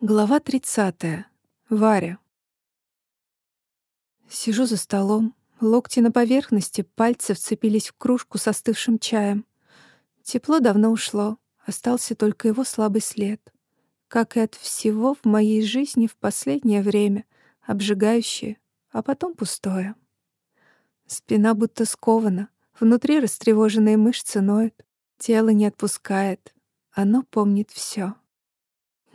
Глава 30. Варя. Сижу за столом, локти на поверхности, пальцы вцепились в кружку с остывшим чаем. Тепло давно ушло, остался только его слабый след. Как и от всего в моей жизни в последнее время, обжигающее, а потом пустое. Спина будто скована, внутри растревоженные мышцы ноют, тело не отпускает, оно помнит все.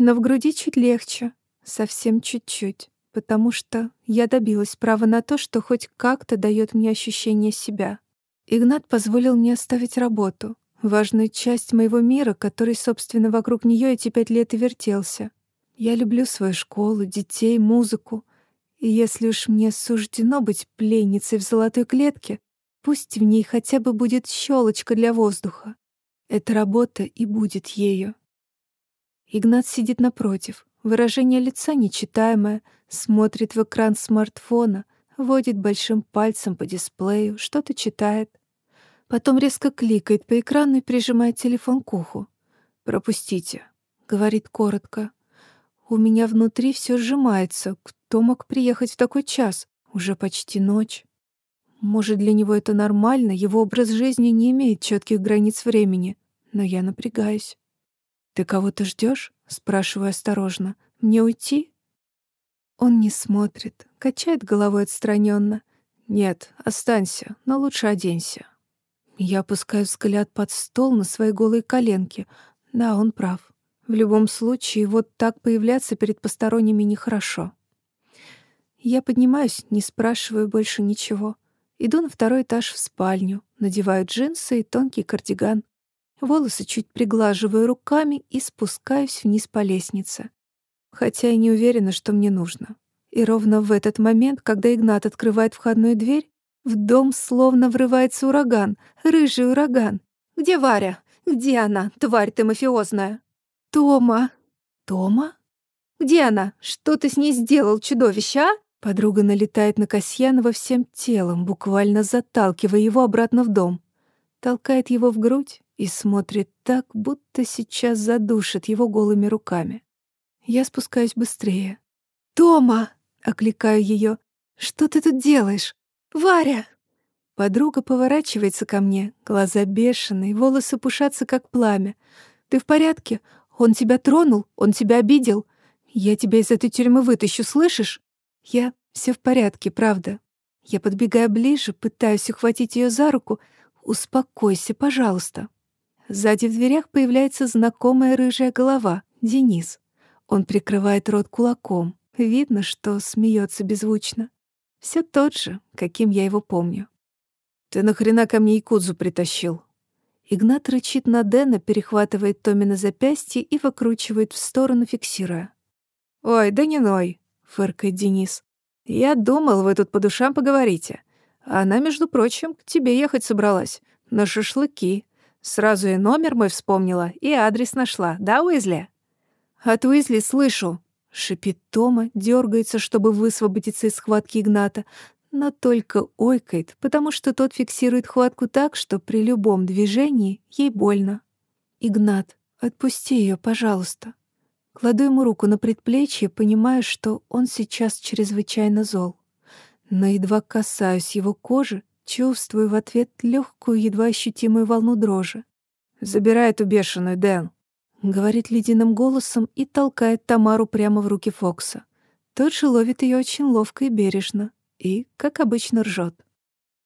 Но в груди чуть легче, совсем чуть-чуть, потому что я добилась права на то, что хоть как-то дает мне ощущение себя. Игнат позволил мне оставить работу, важную часть моего мира, который, собственно, вокруг нее эти пять лет и вертелся. Я люблю свою школу, детей, музыку. И если уж мне суждено быть пленницей в золотой клетке, пусть в ней хотя бы будет щелочка для воздуха. Эта работа и будет ею. Игнат сидит напротив, выражение лица нечитаемое, смотрит в экран смартфона, водит большим пальцем по дисплею, что-то читает. Потом резко кликает по экрану и прижимает телефон к уху. «Пропустите», — говорит коротко. «У меня внутри все сжимается. Кто мог приехать в такой час? Уже почти ночь». Может, для него это нормально, его образ жизни не имеет четких границ времени, но я напрягаюсь. «Ты кого-то ждешь? спрашиваю осторожно. «Мне уйти?» Он не смотрит, качает головой отстраненно. «Нет, останься, но лучше оденься». Я опускаю взгляд под стол на свои голые коленки. Да, он прав. В любом случае, вот так появляться перед посторонними нехорошо. Я поднимаюсь, не спрашиваю больше ничего. Иду на второй этаж в спальню, надеваю джинсы и тонкий кардиган. Волосы чуть приглаживаю руками и спускаюсь вниз по лестнице. Хотя и не уверена, что мне нужно. И ровно в этот момент, когда Игнат открывает входную дверь, в дом словно врывается ураган, рыжий ураган. «Где Варя? Где она, тварь ты мафиозная?» «Тома!» «Тома? Где она? Что ты с ней сделал, чудовище, а?» Подруга налетает на Касьянова всем телом, буквально заталкивая его обратно в дом. Толкает его в грудь, и смотрит так, будто сейчас задушит его голыми руками. Я спускаюсь быстрее. «Тома!» — окликаю ее. «Что ты тут делаешь? Варя!» Подруга поворачивается ко мне, глаза бешеные, волосы пушатся, как пламя. «Ты в порядке? Он тебя тронул? Он тебя обидел? Я тебя из этой тюрьмы вытащу, слышишь?» «Я все в порядке, правда». Я подбегаю ближе, пытаюсь ухватить ее за руку. «Успокойся, пожалуйста». Сзади в дверях появляется знакомая рыжая голова, Денис. Он прикрывает рот кулаком. Видно, что смеется беззвучно. Все тот же, каким я его помню. «Ты нахрена ко мне Якудзу притащил?» Игнат рычит на Дэна, перехватывает Томми на запястье и выкручивает в сторону, фиксируя. «Ой, да не ной», — фыркает Денис. «Я думал, вы тут по душам поговорите. Она, между прочим, к тебе ехать собралась. На шашлыки. Сразу и номер мой вспомнила, и адрес нашла, да, Уизли? От Уизли слышу. Шипит Тома, дергается, чтобы высвободиться из схватки Игната, но только ойкает, потому что тот фиксирует хватку так, что при любом движении ей больно. «Игнат, отпусти ее, пожалуйста». Кладу ему руку на предплечье, понимая, что он сейчас чрезвычайно зол. Но едва касаюсь его кожи, Чувствую в ответ легкую, едва ощутимую волну дрожи. «Забирай эту бешеную, Дэн», — говорит ледяным голосом и толкает Тамару прямо в руки Фокса. Тот же ловит ее очень ловко и бережно. И, как обычно, ржет.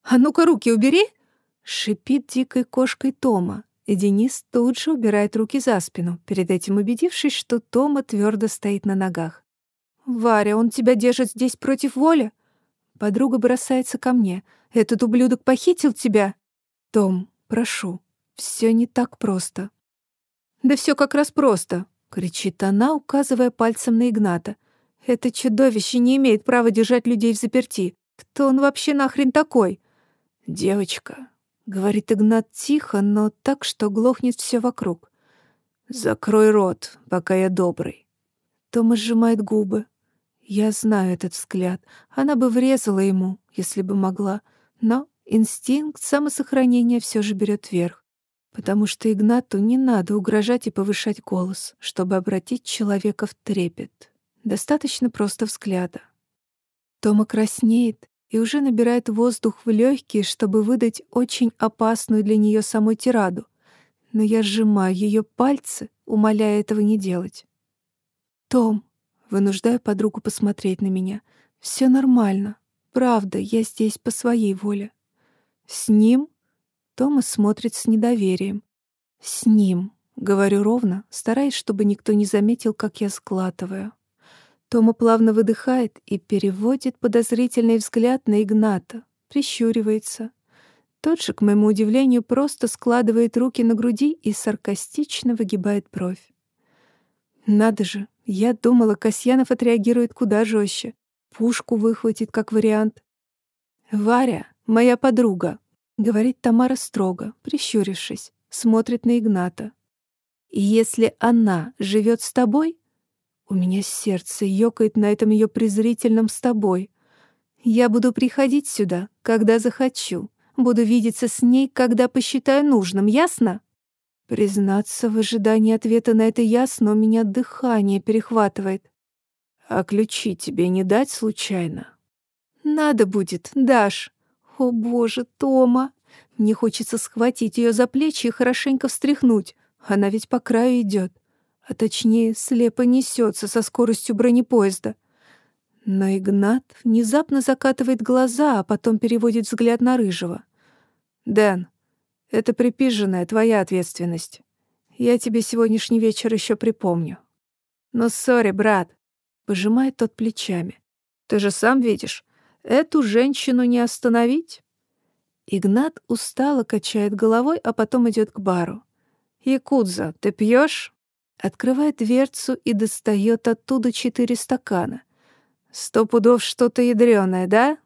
«А ну-ка, руки убери!» — шипит дикой кошкой Тома. И Денис тут же убирает руки за спину, перед этим убедившись, что Тома твердо стоит на ногах. «Варя, он тебя держит здесь против воли?» Подруга бросается ко мне. «Этот ублюдок похитил тебя?» «Том, прошу, все не так просто». «Да все как раз просто», — кричит она, указывая пальцем на Игната. «Это чудовище не имеет права держать людей в заперти. Кто он вообще нахрен такой?» «Девочка», — говорит Игнат тихо, но так, что глохнет все вокруг. «Закрой рот, пока я добрый». Тома сжимает губы. Я знаю этот взгляд. Она бы врезала ему, если бы могла. Но инстинкт самосохранения все же берет верх. потому что Игнату не надо угрожать и повышать голос, чтобы обратить человека в трепет. Достаточно просто взгляда. Тома краснеет и уже набирает воздух в легкие, чтобы выдать очень опасную для нее самой тираду. Но я сжимаю ее пальцы, умоляя этого не делать. «Том», вынуждаю подругу посмотреть на меня, — «все нормально. Правда, я здесь по своей воле». «С ним?» Томас смотрит с недоверием. «С ним», — говорю ровно, стараясь, чтобы никто не заметил, как я сглатываю. Тома плавно выдыхает и переводит подозрительный взгляд на Игната, прищуривается. Тот же, к моему удивлению, просто складывает руки на груди и саркастично выгибает бровь. Надо же, я думала, Касьянов отреагирует куда жестче. Пушку выхватит как вариант. «Варя, моя подруга», — говорит Тамара строго, прищурившись, смотрит на Игната. «И если она живет с тобой...» У меня сердце ёкает на этом ее презрительном «с тобой». Я буду приходить сюда, когда захочу. Буду видеться с ней, когда посчитаю нужным, ясно? Признаться, в ожидании ответа на это ясно у меня дыхание перехватывает. А ключи тебе не дать случайно? Надо будет, дашь. О боже, Тома! Мне хочется схватить ее за плечи и хорошенько встряхнуть. Она ведь по краю идет, а точнее слепо несется со скоростью бронепоезда. Но Игнат внезапно закатывает глаза, а потом переводит взгляд на Рыжего. «Дэн, это припиженная твоя ответственность. Я тебе сегодняшний вечер еще припомню». «Ну, сори, брат», — пожимает тот плечами. «Ты же сам видишь, Эту женщину не остановить. Игнат устало качает головой, а потом идет к бару. «Якудза, ты пьешь? Открывает дверцу и достает оттуда четыре стакана. «Сто пудов что-то ядреное, да?»